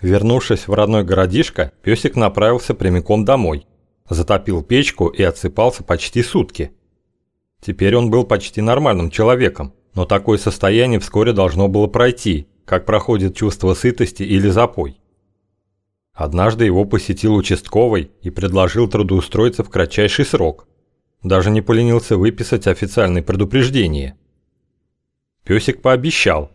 Вернувшись в родной городишко, песик направился прямиком домой. Затопил печку и отсыпался почти сутки. Теперь он был почти нормальным человеком, но такое состояние вскоре должно было пройти, как проходит чувство сытости или запой. Однажды его посетил участковый и предложил трудоустроиться в кратчайший срок. Даже не поленился выписать официальное предупреждение. Песик пообещал.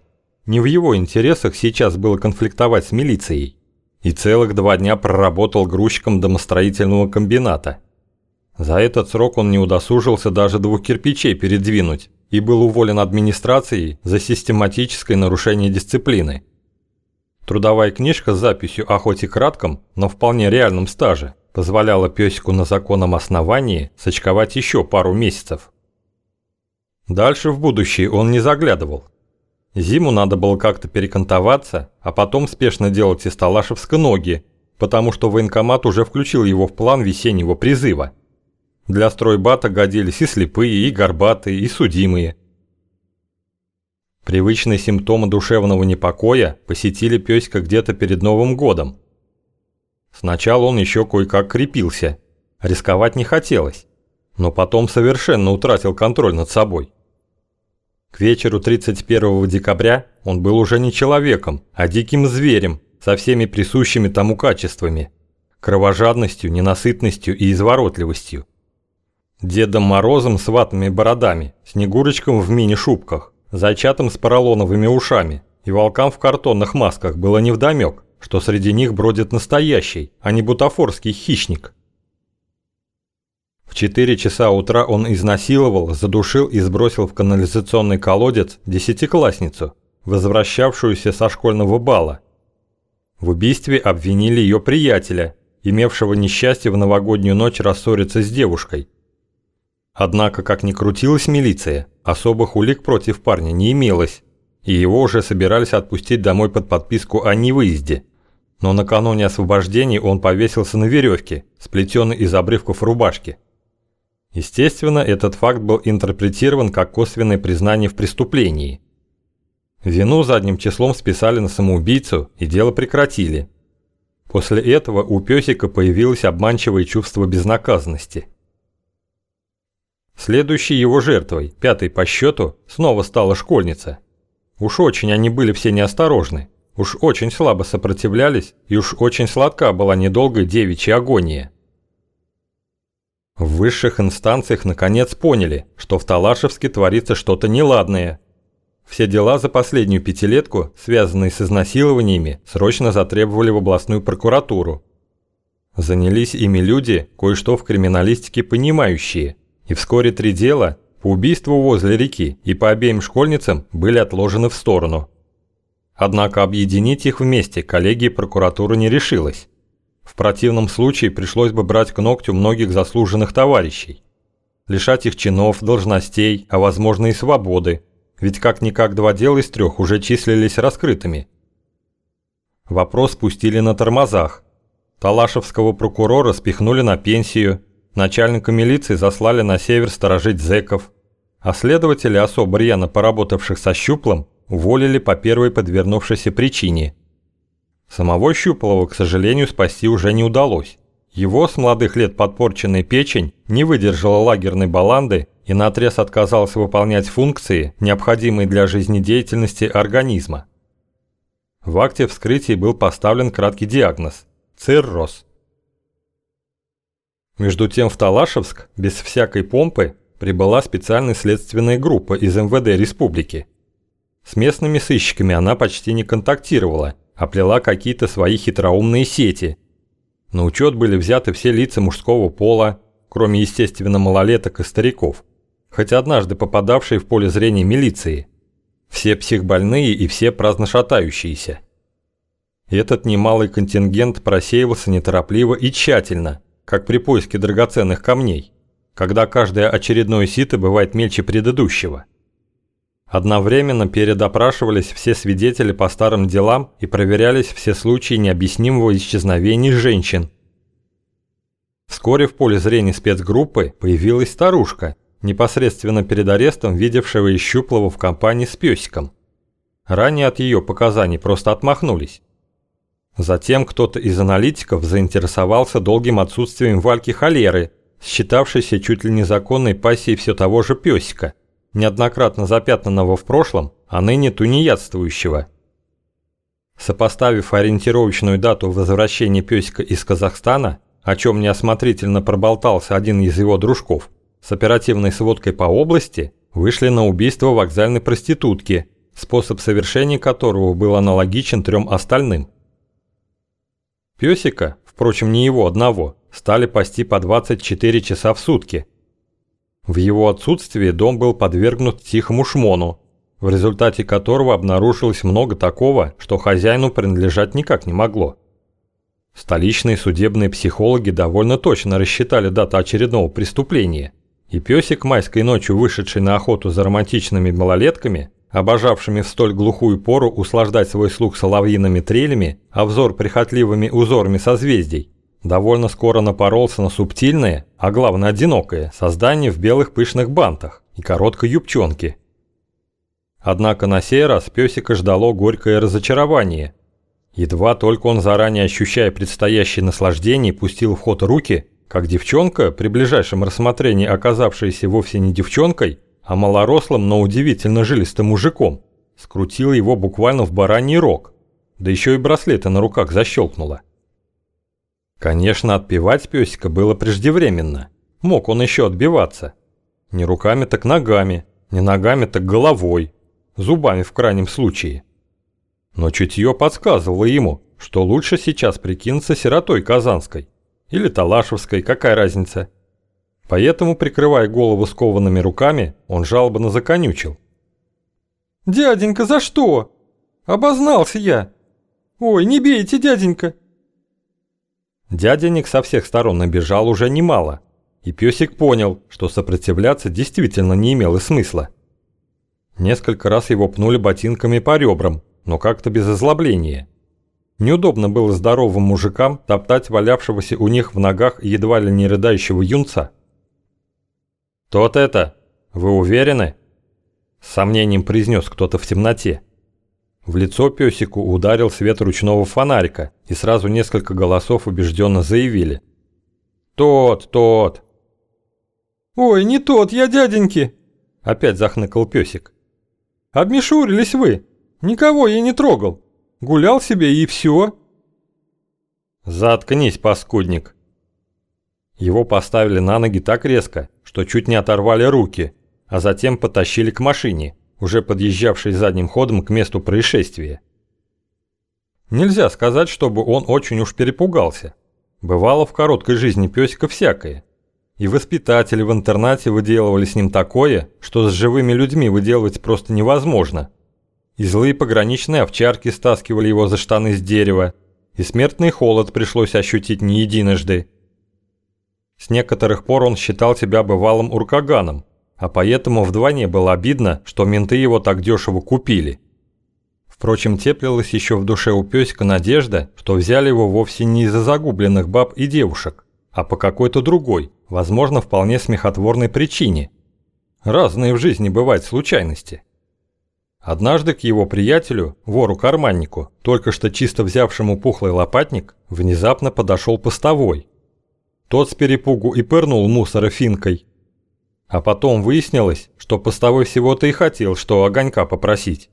Не в его интересах сейчас было конфликтовать с милицией. И целых два дня проработал грузчиком домостроительного комбината. За этот срок он не удосужился даже двух кирпичей передвинуть и был уволен администрацией за систематическое нарушение дисциплины. Трудовая книжка с записью о хоть и кратком, но вполне реальном стаже позволяла песику на законном основании сочковать еще пару месяцев. Дальше в будущее он не заглядывал. Зиму надо было как-то перекантоваться, а потом спешно делать из Талашевска ноги, потому что военкомат уже включил его в план весеннего призыва. Для стройбата годились и слепые, и горбатые, и судимые – Привычные симптомы душевного непокоя посетили пёсика где-то перед Новым годом. Сначала он еще кое-как крепился, рисковать не хотелось, но потом совершенно утратил контроль над собой. К вечеру 31 декабря он был уже не человеком, а диким зверем со всеми присущими тому качествами – кровожадностью, ненасытностью и изворотливостью. Дедом Морозом с ватными бородами, Снегурочком в мини-шубках, зайчатам с поролоновыми ушами и волкам в картонных масках было невдомёк, что среди них бродит настоящий, а не бутафорский хищник. В 4 часа утра он изнасиловал, задушил и сбросил в канализационный колодец десятиклассницу, возвращавшуюся со школьного бала. В убийстве обвинили ее приятеля, имевшего несчастье в новогоднюю ночь рассориться с девушкой. Однако, как ни крутилась милиция, особых улик против парня не имелось, и его уже собирались отпустить домой под подписку о невыезде. Но накануне освобождения он повесился на веревке, сплетенной из обрывков рубашки. Естественно, этот факт был интерпретирован как косвенное признание в преступлении. Вину задним числом списали на самоубийцу и дело прекратили. После этого у песика появилось обманчивое чувство безнаказанности – Следующей его жертвой, пятой по счету, снова стала школьница. Уж очень они были все неосторожны, уж очень слабо сопротивлялись, и уж очень сладка была недолгая девичья агония. В высших инстанциях наконец поняли, что в Талашевске творится что-то неладное. Все дела за последнюю пятилетку, связанные с изнасилованиями, срочно затребовали в областную прокуратуру. Занялись ими люди, кое-что в криминалистике понимающие – и вскоре три дела по убийству возле реки и по обеим школьницам были отложены в сторону. Однако объединить их вместе коллегия прокуратуры не решилась. В противном случае пришлось бы брать к ногтю многих заслуженных товарищей. Лишать их чинов, должностей, а возможно и свободы, ведь как-никак два дела из трех уже числились раскрытыми. Вопрос пустили на тормозах. Талашевского прокурора спихнули на пенсию – Начальника милиции заслали на север сторожить зэков, а следователи, особо рьяно поработавших со Щуплом, уволили по первой подвернувшейся причине. Самого Щуплова, к сожалению, спасти уже не удалось. Его с молодых лет подпорченная печень не выдержала лагерной баланды и наотрез отказалась выполнять функции, необходимые для жизнедеятельности организма. В акте вскрытия был поставлен краткий диагноз – цирроз. Между тем в Талашевск, без всякой помпы, прибыла специальная следственная группа из МВД республики. С местными сыщиками она почти не контактировала, а плела какие-то свои хитроумные сети. На учет были взяты все лица мужского пола, кроме, естественно, малолеток и стариков, хоть однажды попадавшие в поле зрения милиции. Все психбольные и все праздно шатающиеся. Этот немалый контингент просеивался неторопливо и тщательно – как при поиске драгоценных камней, когда каждое очередное сито бывает мельче предыдущего. Одновременно передопрашивались все свидетели по старым делам и проверялись все случаи необъяснимого исчезновения женщин. Вскоре в поле зрения спецгруппы появилась старушка, непосредственно перед арестом видевшего Ищуплова в компании с песиком. Ранее от ее показаний просто отмахнулись. Затем кто-то из аналитиков заинтересовался долгим отсутствием Вальки холеры, считавшейся чуть ли незаконной пассией все того же песика, неоднократно запятнанного в прошлом, а ныне тунеядствующего. Сопоставив ориентировочную дату возвращения песика из Казахстана, о чем неосмотрительно проболтался один из его дружков, с оперативной сводкой по области, вышли на убийство вокзальной проститутки, способ совершения которого был аналогичен трем остальным. Песика, впрочем не его одного, стали пасти по 24 часа в сутки. В его отсутствие дом был подвергнут тихому шмону, в результате которого обнаружилось много такого, что хозяину принадлежать никак не могло. Столичные судебные психологи довольно точно рассчитали дату очередного преступления, и песик, майской ночью вышедший на охоту за романтичными малолетками, обожавшими в столь глухую пору услаждать свой слух соловьиными трелями, а взор прихотливыми узорами созвездий, довольно скоро напоролся на субтильное, а главное одинокое, создание в белых пышных бантах и короткой юбчонке. Однако на сей раз песика ждало горькое разочарование. Едва только он, заранее ощущая предстоящее наслаждение, пустил в ход руки, как девчонка, при ближайшем рассмотрении оказавшаяся вовсе не девчонкой, а малорослым, но удивительно жилистым мужиком, скрутила его буквально в бараний рог, да еще и браслеты на руках защелкнула. Конечно, отпевать песика было преждевременно. Мог он еще отбиваться. Не руками, так ногами, не ногами, так головой, зубами в крайнем случае. Но чутье подсказывало ему, что лучше сейчас прикинуться сиротой Казанской. Или Талашевской, какая разница. Поэтому, прикрывая голову скованными руками, он жалобно законючил. «Дяденька, за что? Обознался я! Ой, не бейте, дяденька!» Дяденек со всех сторон набежал уже немало, и песик понял, что сопротивляться действительно не имело смысла. Несколько раз его пнули ботинками по ребрам, но как-то без озлобления. Неудобно было здоровым мужикам топтать валявшегося у них в ногах едва ли не рыдающего юнца. «Тот это? Вы уверены?» С сомнением произнес кто-то в темноте. В лицо песику ударил свет ручного фонарика, и сразу несколько голосов убежденно заявили. «Тот, тот!» «Ой, не тот, я дяденьки!» Опять захныкал песик. «Обмешурились вы! Никого я не трогал! Гулял себе и все!» «Заткнись, паскудник!» Его поставили на ноги так резко, что чуть не оторвали руки, а затем потащили к машине, уже подъезжавший задним ходом к месту происшествия. Нельзя сказать, чтобы он очень уж перепугался. Бывало в короткой жизни песика всякое. И воспитатели в интернате выделывали с ним такое, что с живыми людьми выделывать просто невозможно. И злые пограничные овчарки стаскивали его за штаны с дерева, и смертный холод пришлось ощутить не единожды. С некоторых пор он считал себя бывалым уркаганом, а поэтому вдвойне было обидно, что менты его так дешево купили. Впрочем, теплилась еще в душе у песика надежда, что взяли его вовсе не из-за загубленных баб и девушек, а по какой-то другой, возможно, вполне смехотворной причине. Разные в жизни бывают случайности. Однажды к его приятелю, вору-карманнику, только что чисто взявшему пухлый лопатник, внезапно подошел постовой. Тот с перепугу и пырнул мусора финкой, а потом выяснилось, что постовой всего-то и хотел, что огонька попросить.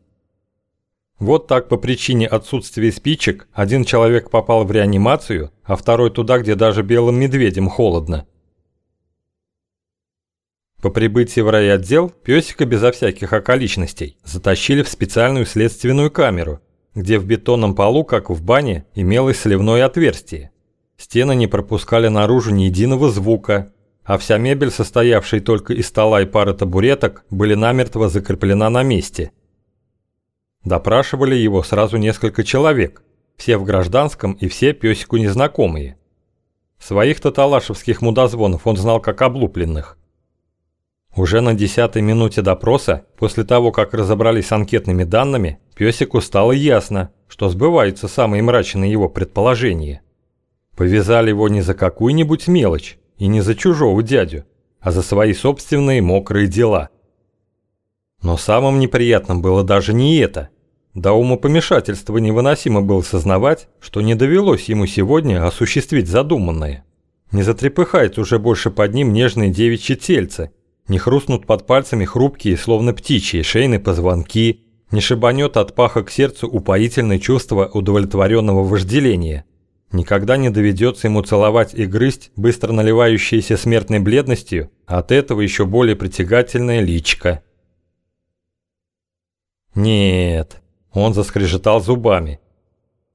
Вот так по причине отсутствия спичек один человек попал в реанимацию, а второй туда, где даже белым медведям холодно. По прибытии в райотдел песика безо всяких околичностей затащили в специальную следственную камеру, где в бетонном полу, как в бане, имелось сливное отверстие. Стены не пропускали наружу ни единого звука, а вся мебель, состоявшая только из стола и пары табуреток, были намертво закреплена на месте. Допрашивали его сразу несколько человек, все в гражданском и все песику незнакомые. Своих-то талашевских мудозвонов он знал как облупленных. Уже на десятой минуте допроса, после того, как разобрались с анкетными данными, песику стало ясно, что сбываются самые мрачные его предположения. Повязали его не за какую-нибудь мелочь, и не за чужого дядю, а за свои собственные мокрые дела. Но самым неприятным было даже не это. До умопомешательства невыносимо было сознавать, что не довелось ему сегодня осуществить задуманное. Не затрепыхает уже больше под ним нежные девичьи тельцы, не хрустнут под пальцами хрупкие, словно птичьи, шейные позвонки, не шибанет от паха к сердцу упоительное чувство удовлетворенного вожделения. Никогда не доведется ему целовать и грызть быстро наливающиеся смертной бледностью, а от этого еще более притягательная личка. Нет, он заскрежетал зубами.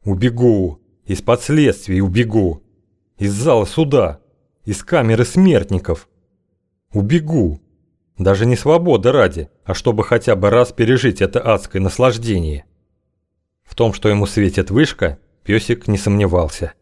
Убегу, из последствий убегу, из зала суда, из камеры смертников. Убегу. Даже не свобода ради, а чтобы хотя бы раз пережить это адское наслаждение. В том, что ему светит вышка, песик не сомневался.